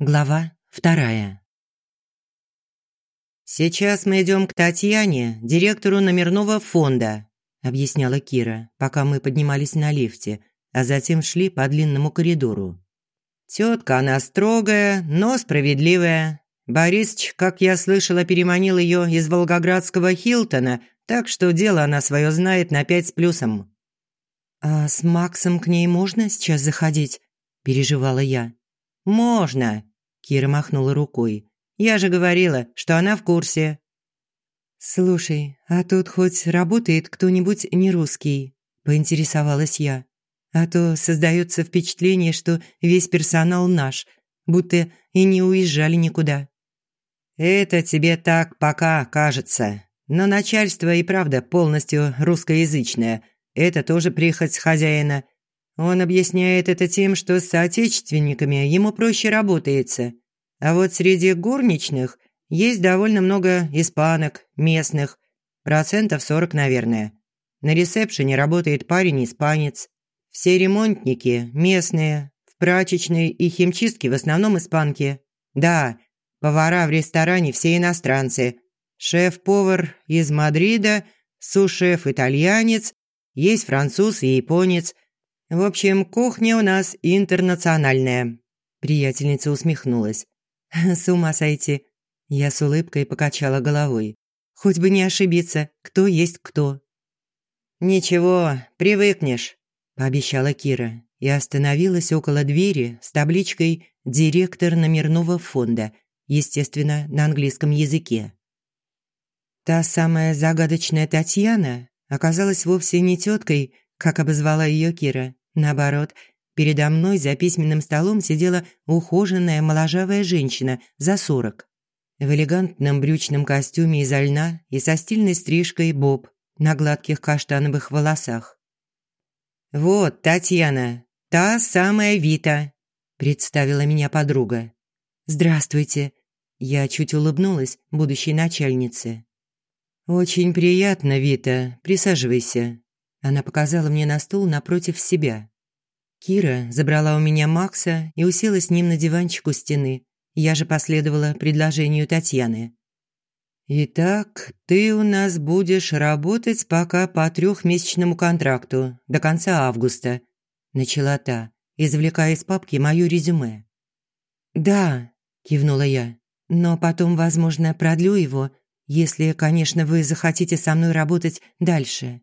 Глава вторая. «Сейчас мы идем к Татьяне, директору номерного фонда», объясняла Кира, пока мы поднимались на лифте, а затем шли по длинному коридору. «Тетка она строгая, но справедливая. Борисыч, как я слышала, переманил ее из волгоградского Хилтона, так что дело она свое знает на пять с плюсом». «А с Максом к ней можно сейчас заходить?» – переживала я. «Можно», Кира махнула рукой. «Я же говорила, что она в курсе». «Слушай, а тут хоть работает кто-нибудь не русский?» – поинтересовалась я. «А то создается впечатление, что весь персонал наш, будто и не уезжали никуда». «Это тебе так пока кажется. Но начальство и правда полностью русскоязычное. Это тоже прихоть хозяина. Он объясняет это тем, что с соотечественниками ему проще работается. А вот среди горничных есть довольно много испанок, местных, процентов 40, наверное. На ресепшене работает парень-испанец. Все ремонтники местные, в прачечной и химчистке в основном испанки. Да, повара в ресторане все иностранцы. Шеф-повар из Мадрида, су-шеф итальянец, есть француз и японец – в общем, кухня у нас интернациональная». Приятельница усмехнулась. «С ума сойти». Я с улыбкой покачала головой. «Хоть бы не ошибиться, кто есть кто». «Ничего, привыкнешь», – пообещала Кира и остановилась около двери с табличкой «Директор номерного фонда», естественно, на английском языке. Та самая загадочная Татьяна оказалась вовсе не теткой, как обозвала ее Кира, Наоборот, передо мной за письменным столом сидела ухоженная моложавая женщина за сорок. В элегантном брючном костюме из льна и со стильной стрижкой боб на гладких каштановых волосах. «Вот, Татьяна, та самая Вита», – представила меня подруга. «Здравствуйте». Я чуть улыбнулась будущей начальнице. «Очень приятно, Вита. Присаживайся». Она показала мне на стул напротив себя. Кира забрала у меня Макса и уселась с ним на диванчик у стены. Я же последовала предложению Татьяны. «Итак, ты у нас будешь работать пока по трехмесячному контракту, до конца августа», – начала та, извлекая из папки моё резюме. «Да», – кивнула я, – «но потом, возможно, продлю его, если, конечно, вы захотите со мной работать дальше».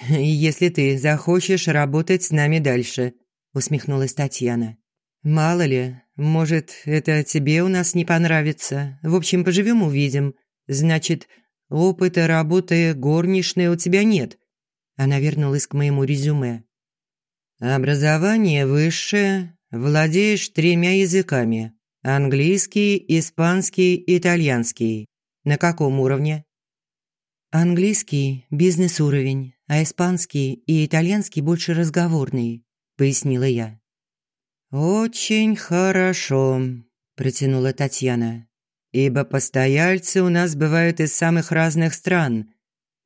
«Если ты захочешь работать с нами дальше», – усмехнулась Татьяна. «Мало ли, может, это тебе у нас не понравится. В общем, поживем – увидим. Значит, опыта работы горничной у тебя нет». Она вернулась к моему резюме. «Образование высшее, владеешь тремя языками – английский, испанский, итальянский. На каком уровне?» «Английский – бизнес-уровень, а испанский и итальянский больше разговорный», – пояснила я. «Очень хорошо», – протянула Татьяна. «Ибо постояльцы у нас бывают из самых разных стран.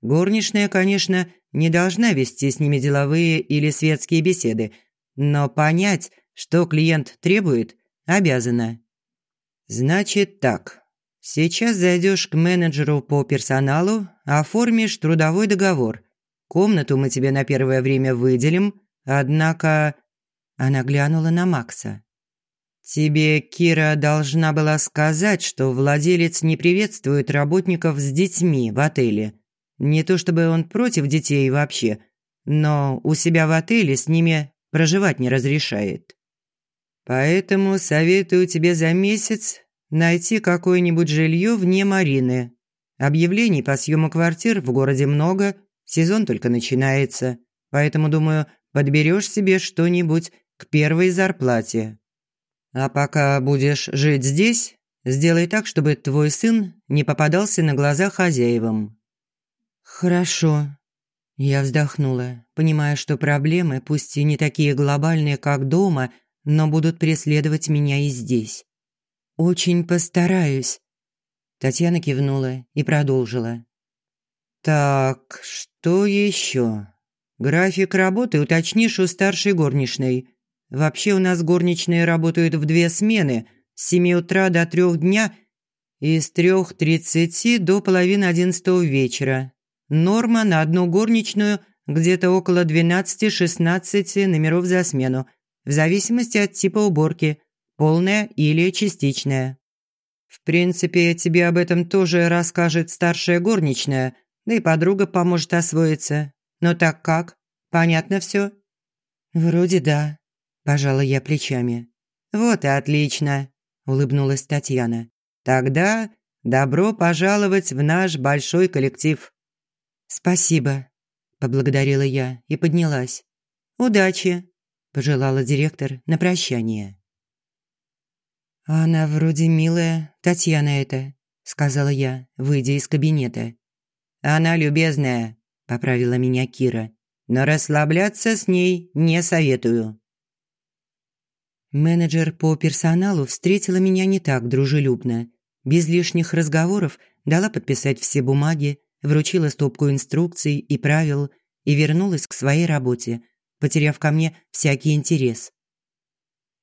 Горничная, конечно, не должна вести с ними деловые или светские беседы, но понять, что клиент требует, обязана. Значит так, сейчас зайдешь к менеджеру по персоналу, оформишь трудовой договор – Комнату мы тебе на первое время выделим, однако...» Она глянула на Макса. «Тебе Кира должна была сказать, что владелец не приветствует работников с детьми в отеле. Не то чтобы он против детей вообще, но у себя в отеле с ними проживать не разрешает. Поэтому советую тебе за месяц найти какое-нибудь жилье вне Марины. Объявлений по съему квартир в городе много – Сезон только начинается, поэтому, думаю, подберешь себе что-нибудь к первой зарплате. А пока будешь жить здесь, сделай так, чтобы твой сын не попадался на глаза хозяевам». «Хорошо». Я вздохнула, понимая, что проблемы, пусть и не такие глобальные, как дома, но будут преследовать меня и здесь. «Очень постараюсь». Татьяна кивнула и продолжила. «Так, что еще? График работы уточнишь у старшей горничной. Вообще у нас горничные работают в две смены, с 7 утра до 3 дня и с 3.30 до половины 11 вечера. Норма на одну горничную где-то около 12-16 номеров за смену, в зависимости от типа уборки, полная или частичная. В принципе, тебе об этом тоже расскажет старшая горничная, да и подруга поможет освоиться. Но так как? Понятно все? Вроде да, пожала я плечами. Вот и отлично, улыбнулась Татьяна. Тогда добро пожаловать в наш большой коллектив. Спасибо, поблагодарила я и поднялась. Удачи, пожелала директор на прощание. «Она вроде милая, Татьяна это», – сказала я, выйдя из кабинета. «Она любезная», – поправила меня Кира. «Но расслабляться с ней не советую». Менеджер по персоналу встретила меня не так дружелюбно. Без лишних разговоров дала подписать все бумаги, вручила стопку инструкций и правил и вернулась к своей работе, потеряв ко мне всякий интерес.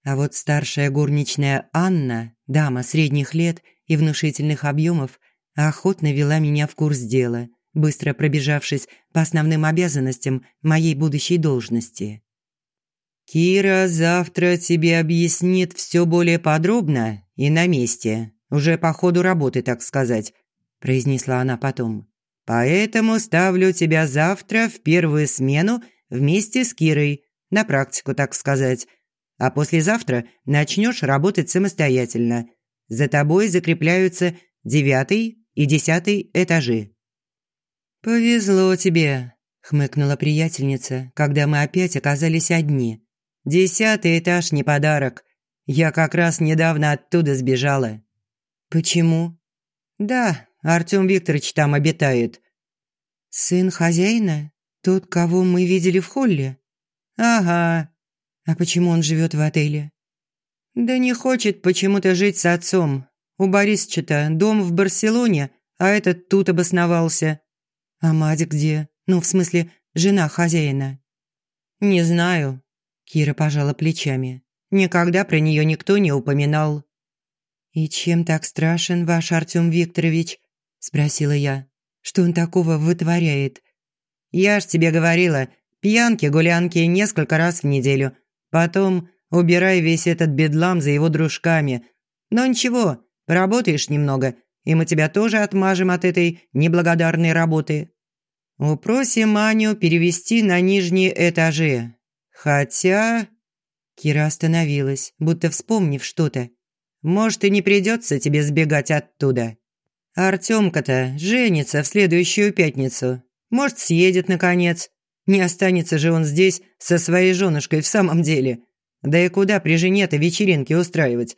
А вот старшая горничная Анна, дама средних лет и внушительных объемов, охотно вела меня в курс дела, быстро пробежавшись по основным обязанностям моей будущей должности. «Кира завтра тебе объяснит все более подробно и на месте, уже по ходу работы, так сказать», произнесла она потом. «Поэтому ставлю тебя завтра в первую смену вместе с Кирой, на практику, так сказать, а послезавтра начнешь работать самостоятельно. За тобой закрепляются девятый и десятый этажи». «Повезло тебе», – хмыкнула приятельница, когда мы опять оказались одни. «Десятый этаж не подарок. Я как раз недавно оттуда сбежала». «Почему?» «Да, Артём Викторович там обитает». «Сын хозяина? Тот, кого мы видели в холле?» «Ага, а почему он живет в отеле? Да не хочет почему-то жить с отцом. У Борисча-то дом в Барселоне, а этот тут обосновался. А мать где? Ну, в смысле, жена хозяина. Не знаю. Кира пожала плечами. Никогда про нее никто не упоминал. «И чем так страшен ваш Артём Викторович?» – спросила я. «Что он такого вытворяет?» «Я ж тебе говорила, пьянки-гулянки несколько раз в неделю, Потом убирай весь этот бедлам за его дружками. Но ничего, поработаешь немного, и мы тебя тоже отмажем от этой неблагодарной работы. Упросим Аню перевести на нижние этажи. Хотя...» Кира остановилась, будто вспомнив что-то. «Может, и не придется тебе сбегать оттуда. Артемка-то женится в следующую пятницу. Может, съедет, наконец. Не останется же он здесь со своей женушкой в самом деле. Да и куда при жене-то вечеринки устраивать?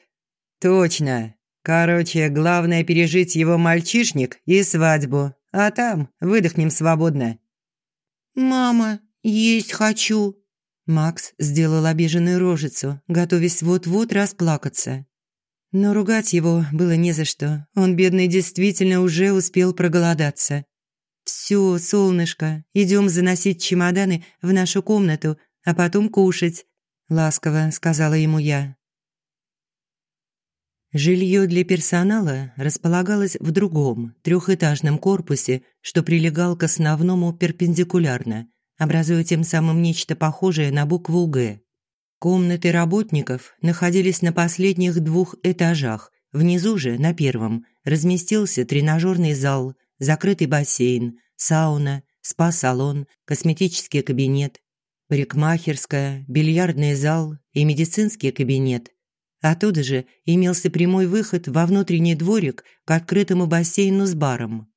Точно. Короче, главное пережить его мальчишник и свадьбу, а там выдохнем свободно. «Мама, есть хочу!» Макс сделал обиженную рожицу, готовясь вот-вот расплакаться. Но ругать его было не за что. Он, бедный, действительно уже успел проголодаться. «Все, солнышко, идем заносить чемоданы в нашу комнату, а потом кушать», – ласково сказала ему я. Жилье для персонала располагалось в другом, трехэтажном корпусе, что прилегал к основному перпендикулярно, образуя тем самым нечто похожее на букву «Г». Комнаты работников находились на последних двух этажах, внизу же, на первом, разместился тренажерный зал – закрытый бассейн, сауна, спа-салон, косметический кабинет, парикмахерская, бильярдный зал и медицинский кабинет. Оттуда же имелся прямой выход во внутренний дворик к открытому бассейну с баром.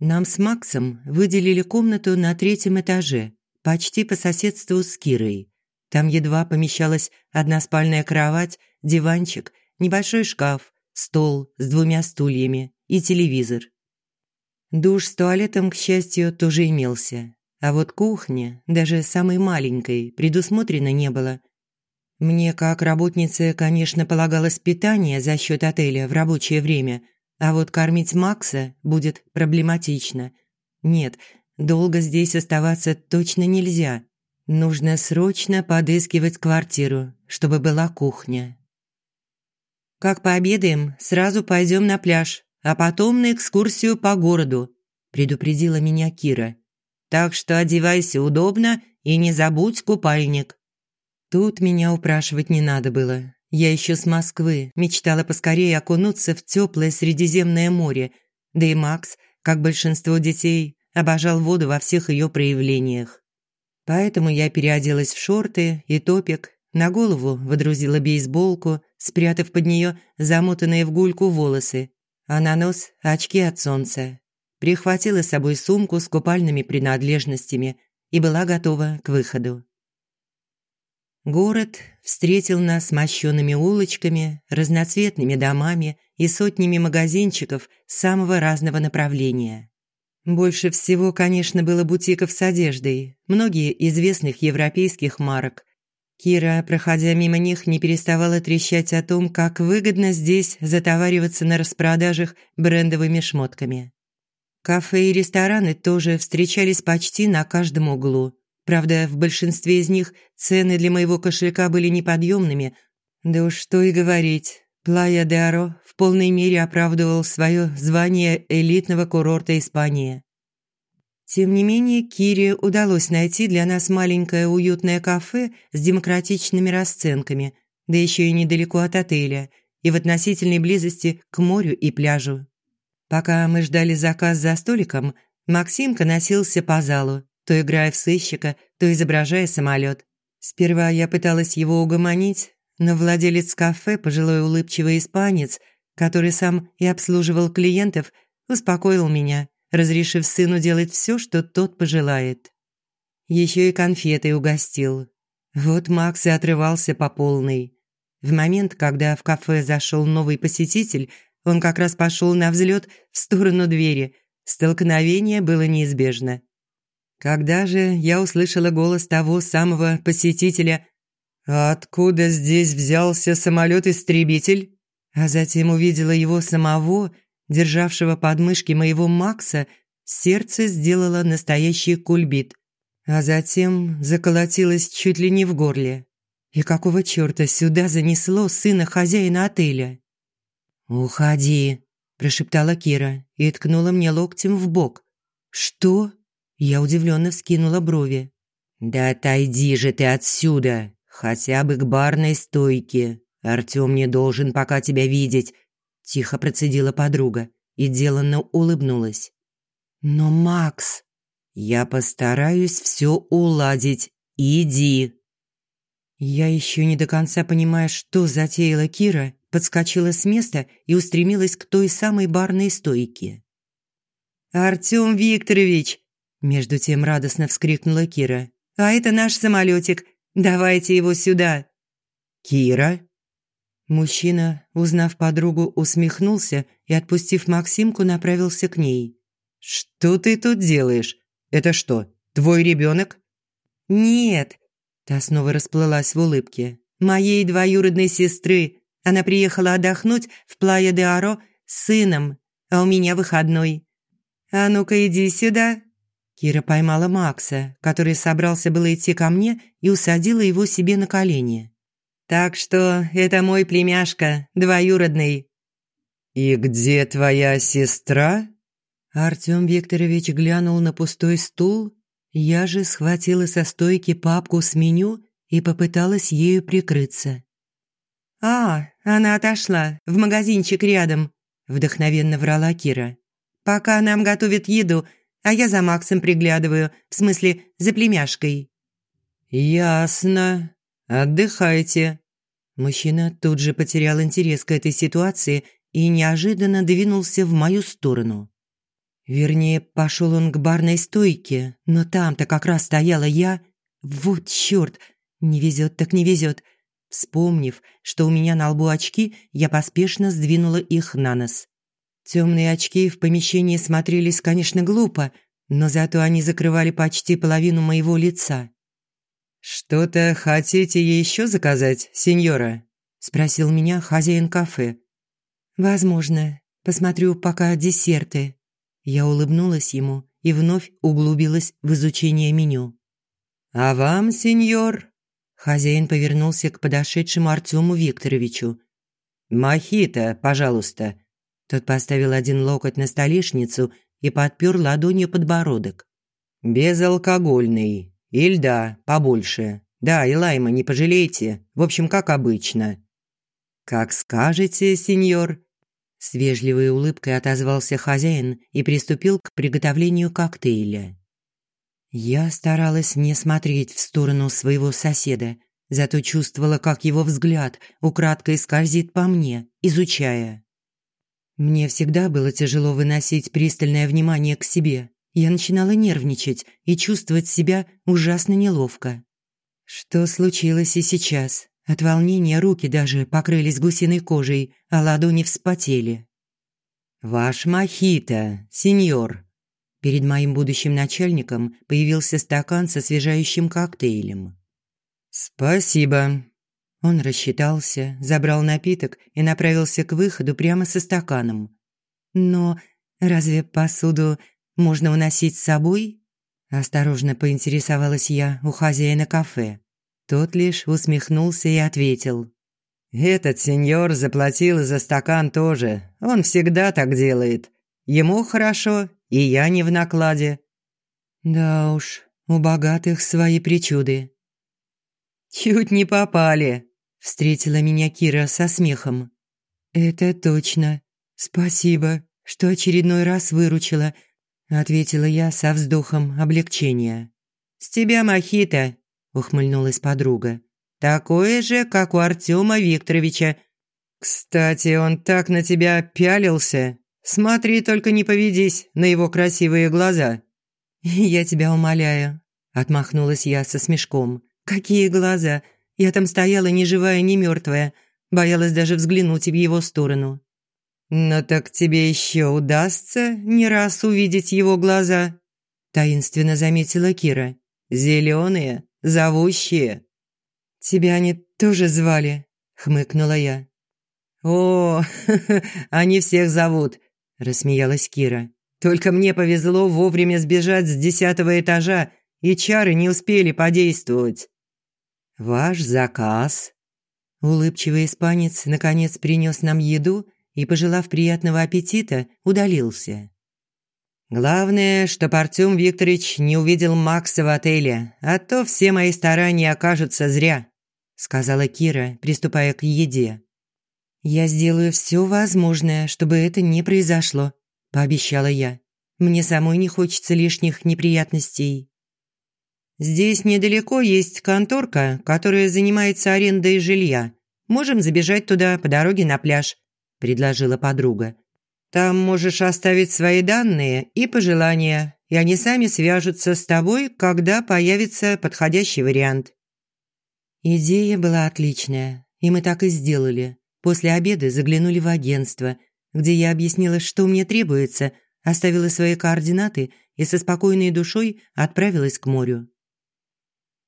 Нам с Максом выделили комнату на третьем этаже, почти по соседству с Кирой. Там едва помещалась одна спальная кровать, диванчик, небольшой шкаф, стол с двумя стульями и телевизор. Душ с туалетом, к счастью, тоже имелся. А вот кухня, даже самой маленькой, предусмотрено не было. Мне, как работнице, конечно, полагалось питание за счет отеля в рабочее время, а вот кормить Макса будет проблематично. Нет, долго здесь оставаться точно нельзя. Нужно срочно подыскивать квартиру, чтобы была кухня. Как пообедаем, сразу пойдем на пляж, а потом на экскурсию по городу», – предупредила меня Кира. «Так что одевайся удобно и не забудь купальник». Тут меня упрашивать не надо было. Я еще с Москвы мечтала поскорее окунуться в теплое Средиземное море, да и Макс, как большинство детей, обожал воду во всех ее проявлениях. Поэтому я переоделась в шорты и топик, на голову водрузила бейсболку, спрятав под нее замотанные в гульку волосы, а на нос – очки от солнца. Прихватила с собой сумку с купальными принадлежностями и была готова к выходу. Город встретил нас мощенными улочками, разноцветными домами и сотнями магазинчиков самого разного направления. Больше всего, конечно, было бутиков с одеждой, многие известных европейских марок. Кира, проходя мимо них, не переставала трещать о том, как выгодно здесь затовариваться на распродажах брендовыми шмотками. Кафе и рестораны тоже встречались почти на каждом углу – Правда, в большинстве из них цены для моего кошелька были неподъемными. Да уж что и говорить, Плая де Аро в полной мере оправдывал свое звание элитного курорта Испании. Тем не менее, Кире удалось найти для нас маленькое уютное кафе с демократичными расценками, да еще и недалеко от отеля, и в относительной близости к морю и пляжу. Пока мы ждали заказ за столиком, Максимка носился по залу, то играя в сыщика, то изображая самолет. Сперва я пыталась его угомонить, но владелец кафе, пожилой улыбчивый испанец, который сам и обслуживал клиентов, успокоил меня, разрешив сыну делать все, что тот пожелает. Еще и конфеты угостил. Вот Макс и отрывался по полной. В момент, когда в кафе зашел новый посетитель, он как раз пошел на взлет в сторону двери. Столкновение было неизбежно. Когда же я услышала голос того самого посетителя «Откуда здесь взялся самолет-истребитель?» а затем увидела его самого, державшего подмышки моего Макса, сердце сделало настоящий кульбит, а затем заколотилось чуть ли не в горле. И какого чёрта сюда занесло сына хозяина отеля? «Уходи», – прошептала Кира и ткнула мне локтем в бок. «Что?» Я удивленно вскинула брови. «Да отойди же ты отсюда, хотя бы к барной стойке. Артём не должен пока тебя видеть», – тихо процедила подруга и деланно улыбнулась. «Но Макс...» «Я постараюсь всё уладить. Иди». Я ещё не до конца понимая, что затеяла Кира, подскочила с места и устремилась к той самой барной стойке. «Артём Викторович, между тем радостно вскрикнула Кира. «А это наш самолетик. Давайте его сюда!» «Кира?» Мужчина, узнав подругу, усмехнулся и, отпустив Максимку, направился к ней. «Что ты тут делаешь? Это что, твой ребенок?» «Нет!» Та снова расплылась в улыбке. «Моей двоюродной сестры. Она приехала отдохнуть в Плая-де-Аро с сыном, а у меня выходной. А ну-ка иди сюда!» Кира поймала Макса, который собрался было идти ко мне и усадила его себе на колени. «Так что это мой племяшка, двоюродный». «И где твоя сестра?» Артём Викторович глянул на пустой стул. Я же схватила со стойки папку с меню и попыталась ею прикрыться. «А, она отошла, в магазинчик рядом», – вдохновенно врала Кира. «Пока нам готовят еду, а я за Максом приглядываю, в смысле, за племяшкой». «Ясно. Отдыхайте». Мужчина тут же потерял интерес к этой ситуации и неожиданно двинулся в мою сторону. Вернее, пошел он к барной стойке, но там-то как раз стояла я. Вот чёрт, не везет так не везет. Вспомнив, что у меня на лбу очки, я поспешно сдвинула их на нос. Темные очки в помещении смотрелись, конечно, глупо, но зато они закрывали почти половину моего лица. «Что-то хотите еще заказать, сеньора?» – спросил меня хозяин кафе. «Возможно. Посмотрю пока десерты». Я улыбнулась ему и вновь углубилась в изучение меню. «А вам, сеньор?» Хозяин повернулся к подошедшему Артему Викторовичу. «Мохито, пожалуйста». Тот поставил один локоть на столешницу и подпер ладонью подбородок. «Безалкогольный. И льда побольше. Да, и лайма не пожалейте. В общем, как обычно». «Как скажете, сеньор». С вежливой улыбкой отозвался хозяин и приступил к приготовлению коктейля. Я старалась не смотреть в сторону своего соседа, зато чувствовала, как его взгляд украдкой скользит по мне, изучая. Мне всегда было тяжело выносить пристальное внимание к себе. Я начинала нервничать и чувствовать себя ужасно неловко. Что случилось и сейчас? От волнения руки даже покрылись гусиной кожей, а ладони вспотели. «Ваш мохито, сеньор», Перед моим будущим начальником появился стакан со освежающим коктейлем. «Спасибо». Он рассчитался, забрал напиток и направился к выходу прямо со стаканом. «Но разве посуду можно уносить с собой?» Осторожно поинтересовалась я у хозяина кафе. Тот лишь усмехнулся и ответил. «Этот сеньор заплатил за стакан тоже. Он всегда так делает. Ему хорошо, и я не в накладе». «Да уж, у богатых свои причуды». «Чуть не попали», – встретила меня Кира со смехом. «Это точно. Спасибо, что очередной раз выручила», – ответила я со вздохом облегчения. «С тебя мохито», – ухмыльнулась подруга. «Такое же, как у Артема Викторовича. Кстати, он так на тебя пялился, Смотри, только не поведись на его красивые глаза». «Я тебя умоляю», – отмахнулась я со смешком. «Какие глаза? Я там стояла ни живая, ни мертвая. Боялась даже взглянуть в его сторону». «Но так тебе еще удастся не раз увидеть его глаза», – таинственно заметила Кира. «Зеленые, зовущие». «Тебя они тоже звали?» – хмыкнула я. «О, они всех зовут рассмеялась Кира. Только мне повезло вовремя сбежать с десятого этажа, и чары не успели подействовать. Ваш заказ. Улыбчивый испанец наконец принес нам еду и, пожелав приятного аппетита, удалился. Главное, что Артём Викторович не увидел Макса в отеле, а то все мои старания окажутся зря, сказала Кира, приступая к еде. «Я сделаю все возможное, чтобы это не произошло», – пообещала я. «Мне самой не хочется лишних неприятностей». «Здесь недалеко есть конторка, которая занимается арендой жилья. Можем забежать туда по дороге на пляж», – предложила подруга. «Там можешь оставить свои данные и пожелания, и они сами свяжутся с тобой, когда появится подходящий вариант». Идея была отличная, и мы так и сделали. После обеда заглянули в агентство, где я объяснила, что мне требуется, оставила свои координаты и со спокойной душой отправилась к морю.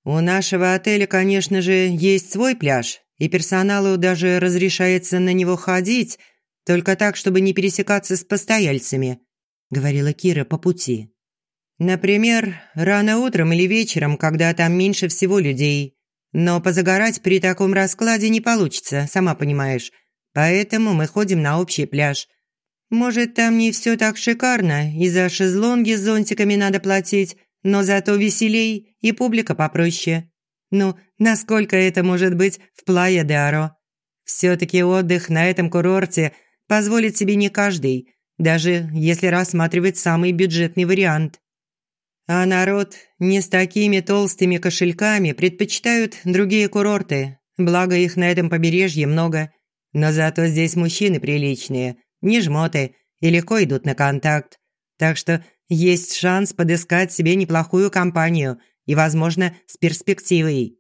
«У нашего отеля, конечно же, есть свой пляж, и персоналу даже разрешается на него ходить, только так, чтобы не пересекаться с постояльцами», – говорила Кира по пути. «Например, рано утром или вечером, когда там меньше всего людей. Но позагорать при таком раскладе не получится, сама понимаешь. Поэтому мы ходим на общий пляж. Может, там не все так шикарно, и за шезлонги с зонтиками надо платить, но зато веселей и публика попроще. Ну, насколько это может быть в Плая де Аро? Все-таки отдых на этом курорте позволит себе не каждый, даже если рассматривать самый бюджетный вариант. А народ не с такими толстыми кошельками предпочитают другие курорты, благо их на этом побережье много. Но зато здесь мужчины приличные, не жмоты и легко идут на контакт. Так что есть шанс подыскать себе неплохую компанию и, возможно, с перспективой.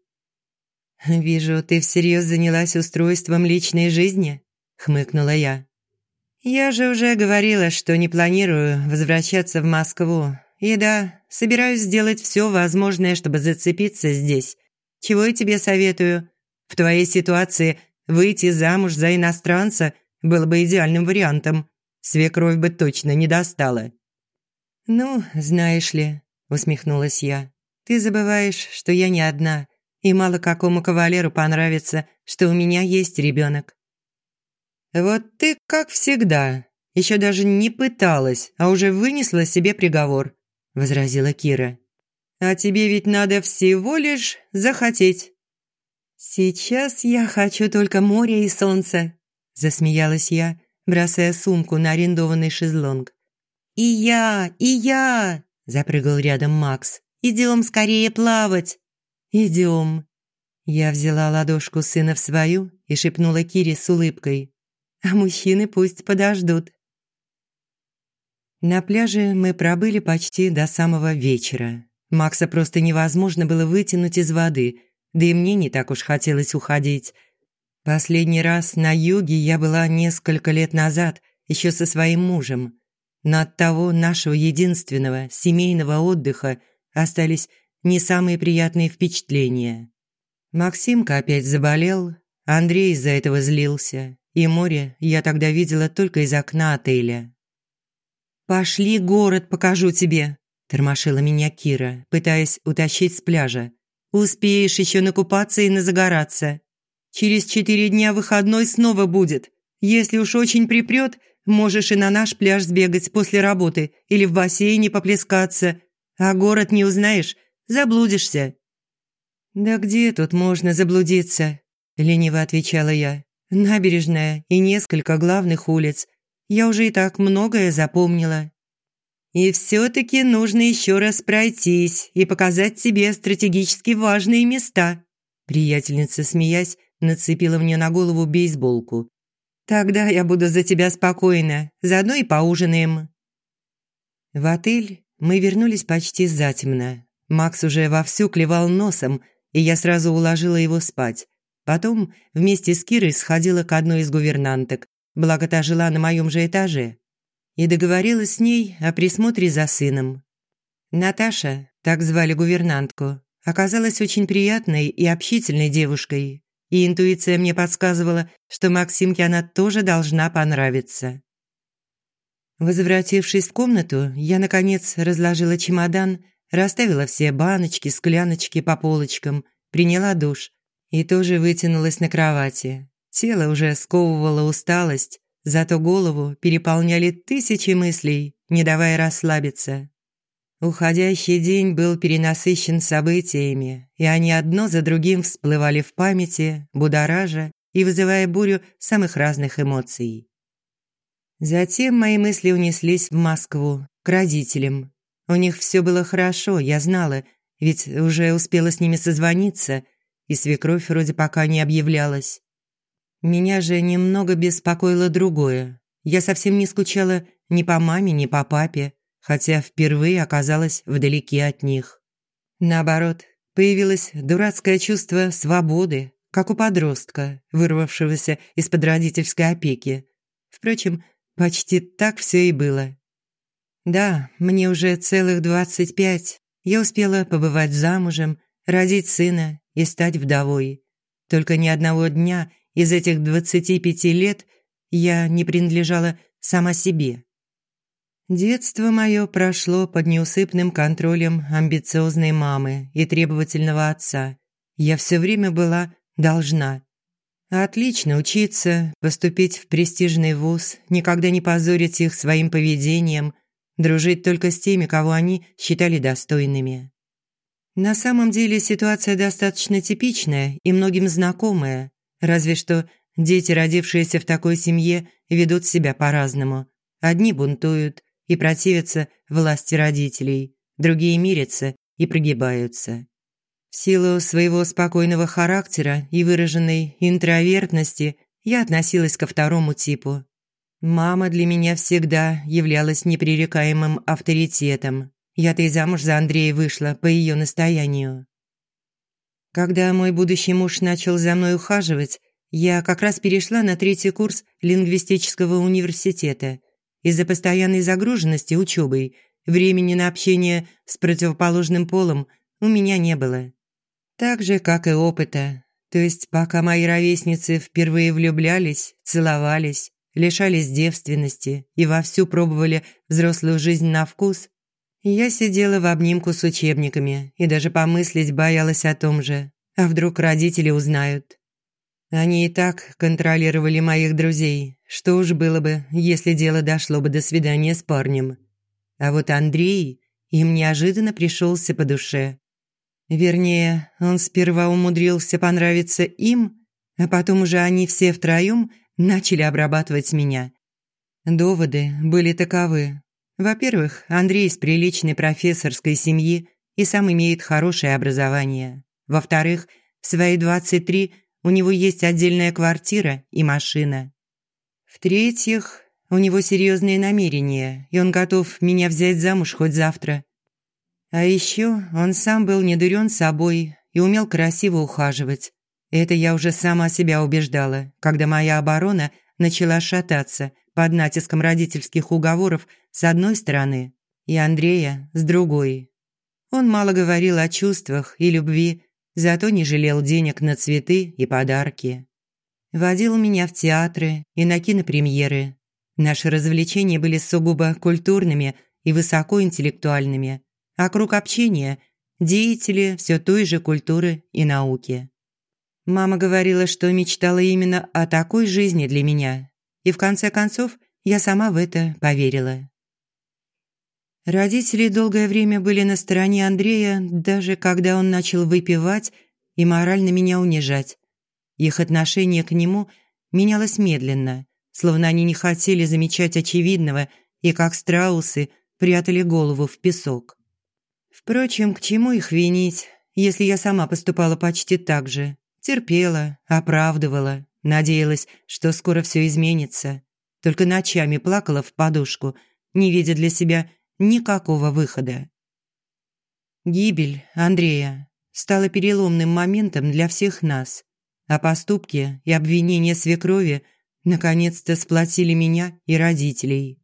«Вижу, ты всерьез занялась устройством личной жизни?» – хмыкнула я. «Я же уже говорила, что не планирую возвращаться в Москву, и да, собираюсь сделать все возможное, чтобы зацепиться здесь. Чего я тебе советую? В твоей ситуации выйти замуж за иностранца было бы идеальным вариантом. Свекровь бы точно не достала». «Ну, знаешь ли», – усмехнулась я, – «ты забываешь, что я не одна, и мало какому кавалеру понравится, что у меня есть ребенок. Вот ты, как всегда, еще даже не пыталась, а уже вынесла себе приговор», – возразила Кира. «А тебе ведь надо всего лишь захотеть». «Сейчас я хочу только моря и солнца», – засмеялась я, бросая сумку на арендованный шезлонг. «И я, и я!» – запрыгал рядом Макс. «Идем скорее плавать!» «Идем!» Я взяла ладошку сына в свою и шепнула Кире с улыбкой. «А мужчины пусть подождут». На пляже мы пробыли почти до самого вечера. Макса просто невозможно было вытянуть из воды, да и мне не так уж хотелось уходить. Последний раз на юге я была несколько лет назад, еще со своим мужем. Но от того нашего единственного семейного отдыха остались не самые приятные впечатления. Максимка опять заболел, Андрей из-за этого злился, и море я тогда видела только из окна отеля. «Пошли город покажу тебе», – тормошила меня Кира, пытаясь утащить с пляжа. «Успеешь еще накупаться и назагораться. Через четыре дня выходной снова будет. Если уж очень припрет, можешь и на наш пляж сбегать после работы или в бассейне поплескаться. А город не узнаешь, заблудишься». «Да где тут можно заблудиться?» – лениво отвечала я. «Набережная и несколько главных улиц. Я уже и так многое запомнила. И все-таки нужно еще раз пройтись и показать себе стратегически важные места. Приятельница, смеясь, нацепила мне на голову бейсболку. «Тогда я буду за тебя спокойна, заодно и поужинаем». В отель мы вернулись почти затемно. Макс уже вовсю клевал носом, и я сразу уложила его спать. Потом вместе с Кирой сходила к одной из гувернанток, благо та жила на моем же этаже, и договорилась с ней о присмотре за сыном. Наташа, так звали гувернантку, оказалась очень приятной и общительной девушкой, и интуиция мне подсказывала, что Максимке она тоже должна понравиться. Возвратившись в комнату, я, наконец, разложила чемодан, расставила все баночки, скляночки по полочкам, приняла душ и тоже вытянулась на кровати. Тело уже сковывало усталость, зато голову переполняли тысячи мыслей, не давая расслабиться. Уходящий день был перенасыщен событиями, и они одно за другим всплывали в памяти, будоража и вызывая бурю самых разных эмоций. Затем мои мысли унеслись в Москву, к родителям. У них все было хорошо, я знала, ведь уже успела с ними созвониться, и свекровь вроде пока не объявлялась. Меня же немного беспокоило другое. Я совсем не скучала ни по маме, ни по папе, хотя впервые оказалась вдалеке от них. Наоборот, появилось дурацкое чувство свободы, как у подростка, вырвавшегося из-под родительской опеки. Впрочем, почти так все и было. Да, мне уже целых двадцать пять. Я успела побывать замужем, родить сына и стать вдовой. Только ни одного дня – из этих 25 лет я не принадлежала сама себе. Детство мое прошло под неусыпным контролем амбициозной мамы и требовательного отца. Я все время была должна. Отлично учиться, поступить в престижный вуз, никогда не позорить их своим поведением, дружить только с теми, кого они считали достойными. На самом деле ситуация достаточно типичная и многим знакомая. Разве что дети, родившиеся в такой семье, ведут себя по-разному. Одни бунтуют и противятся власти родителей, другие мирятся и прогибаются. В силу своего спокойного характера и выраженной интровертности я относилась ко второму типу. Мама для меня всегда являлась непререкаемым авторитетом. Я-то и замуж за Андрея вышла по ее настоянию. Когда мой будущий муж начал за мной ухаживать, я как раз перешла на третий курс лингвистического университета. Из-за постоянной загруженности учебой времени на общение с противоположным полом у меня не было. Так же, как и опыта. То есть, пока мои ровесницы впервые влюблялись, целовались, лишались девственности и вовсю пробовали взрослую жизнь на вкус, я сидела в обнимку с учебниками и даже помыслить боялась о том же. А вдруг родители узнают? Они и так контролировали моих друзей. Что уж было бы, если дело дошло бы до свидания с парнем. А вот Андрей им неожиданно пришелся по душе. Вернее, он сперва умудрился понравиться им, а потом уже они все втроем начали обрабатывать меня. Доводы были таковы. Во-первых, Андрей из приличной профессорской семьи и сам имеет хорошее образование. Во-вторых, в свои 23 у него есть отдельная квартира и машина. В-третьих, у него серьезные намерения, и он готов меня взять замуж хоть завтра. А еще он сам был не дурен собой и умел красиво ухаживать. Это я уже сама себя убеждала, когда моя оборона начала шататься под натиском родительских уговоров с одной стороны и Андрея с другой. Он мало говорил о чувствах и любви, зато не жалел денег на цветы и подарки. Водил меня в театры и на кинопремьеры. Наши развлечения были сугубо культурными и высокоинтеллектуальными, а круг общения – деятели все той же культуры и науки. Мама говорила, что мечтала именно о такой жизни для меня, и в конце концов я сама в это поверила. Родители долгое время были на стороне Андрея, даже когда он начал выпивать и морально меня унижать. Их отношение к нему менялось медленно, словно они не хотели замечать очевидного и, как страусы, прятали голову в песок. Впрочем, к чему их винить, если я сама поступала почти так же? Терпела, оправдывала, надеялась, что скоро все изменится. Только ночами плакала в подушку, не видя для себя никакого выхода. Гибель Андрея стала переломным моментом для всех нас, а поступки и обвинения свекрови наконец-то сплотили меня и родителей.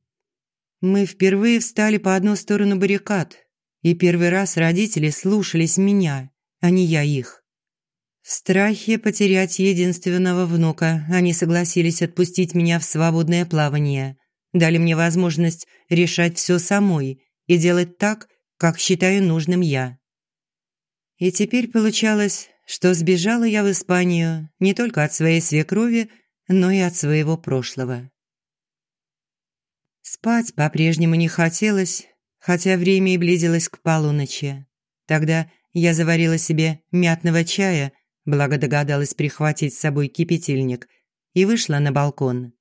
Мы впервые встали по одну сторону баррикад, и первый раз родители слушались меня, а не я их. В страхе потерять единственного внука они согласились отпустить меня в свободное плавание, дали мне возможность решать все самой и делать так, как считаю нужным я. И теперь получалось, что сбежала я в Испанию не только от своей свекрови, но и от своего прошлого. Спать по-прежнему не хотелось, хотя время и близилось к полуночи. Тогда я заварила себе мятного чая, благо догадалась прихватить с собой кипятильник, и вышла на балкон.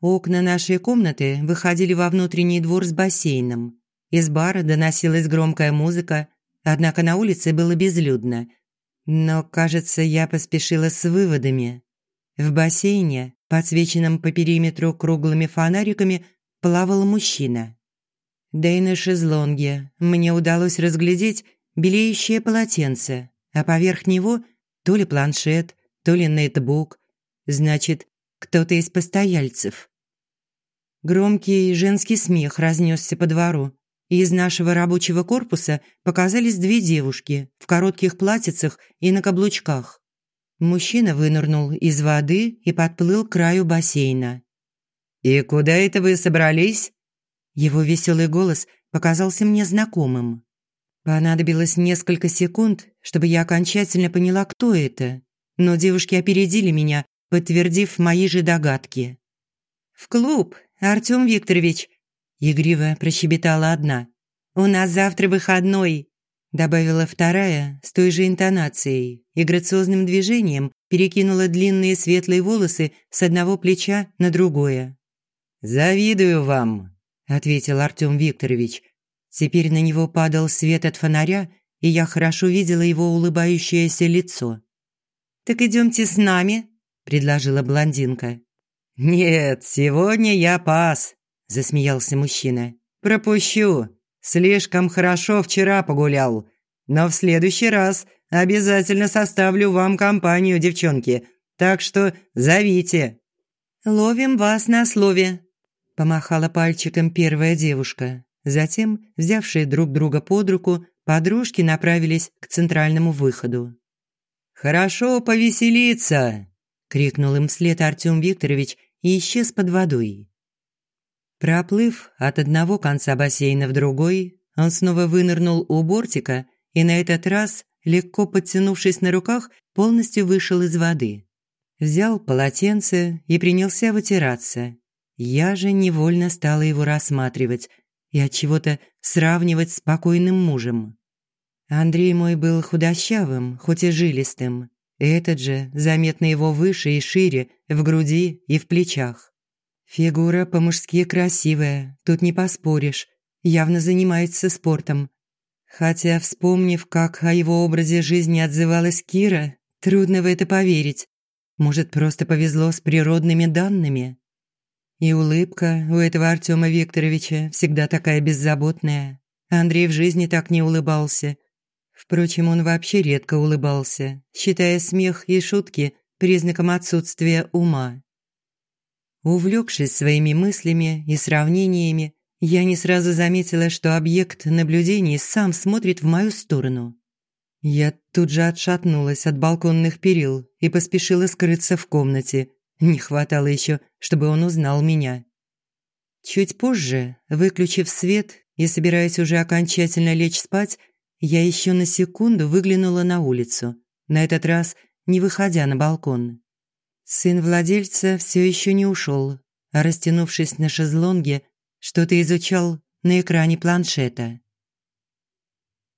Окна нашей комнаты выходили во внутренний двор с бассейном. Из бара доносилась громкая музыка, однако на улице было безлюдно. Но, кажется, я поспешила с выводами. В бассейне, подсвеченном по периметру круглыми фонариками, плавал мужчина. Да и на шезлонге мне удалось разглядеть белеющее полотенце, а поверх него то ли планшет, то ли нетбук. Значит, кто-то из постояльцев. Громкий женский смех разнесся по двору, и из нашего рабочего корпуса показались две девушки в коротких платьицах и на каблучках. Мужчина вынырнул из воды и подплыл к краю бассейна. «И куда это вы собрались?» Его веселый голос показался мне знакомым. Понадобилось несколько секунд, чтобы я окончательно поняла, кто это. Но девушки опередили меня подтвердив мои же догадки. «В клуб, Артём Викторович!» – игриво прощебетала одна. «У нас завтра выходной!» – добавила вторая с той же интонацией и грациозным движением перекинула длинные светлые волосы с одного плеча на другое. «Завидую вам!» – ответил Артём Викторович. Теперь на него падал свет от фонаря, и я хорошо видела его улыбающееся лицо. «Так идёмте с нами», предложила блондинка. «Нет, сегодня я пас», – засмеялся мужчина. «Пропущу. Слишком хорошо вчера погулял. Но в следующий раз обязательно составлю вам компанию, девчонки. Так что зовите». «Ловим вас на слове», – помахала пальчиком первая девушка. Затем, взявшие друг друга под руку, подружки направились к центральному выходу. «Хорошо повеселиться!» крикнул им вслед Артём Викторович и исчез под водой. Проплыв от одного конца бассейна в другой, он снова вынырнул у бортика и на этот раз, легко подтянувшись на руках, полностью вышел из воды. Взял полотенце и принялся вытираться. Я же невольно стала его рассматривать и от чего-то сравнивать с покойным мужем. Андрей мой был худощавым, хоть и жилистым. Этот же заметно его выше и шире в груди и в плечах. Фигура по-мужски красивая, тут не поспоришь. Явно занимается спортом. Хотя, вспомнив, как о его образе жизни отзывалась Кира, трудно в это поверить. Может, просто повезло с природными данными? И улыбка у этого Артема Викторовича всегда такая беззаботная. Андрей в жизни так не улыбался. Впрочем, он вообще редко улыбался, считая смех и шутки признаком отсутствия ума. Увлекшись своими мыслями и сравнениями, я не сразу заметила, что объект наблюдений сам смотрит в мою сторону. Я тут же отшатнулась от балконных перил и поспешила скрыться в комнате. Не хватало еще, чтобы он узнал меня. Чуть позже, выключив свет и собираясь уже окончательно лечь спать, я еще на секунду выглянула на улицу, на этот раз не выходя на балкон. Сын владельца все еще не ушел, а растянувшись на шезлонге, что-то изучал на экране планшета.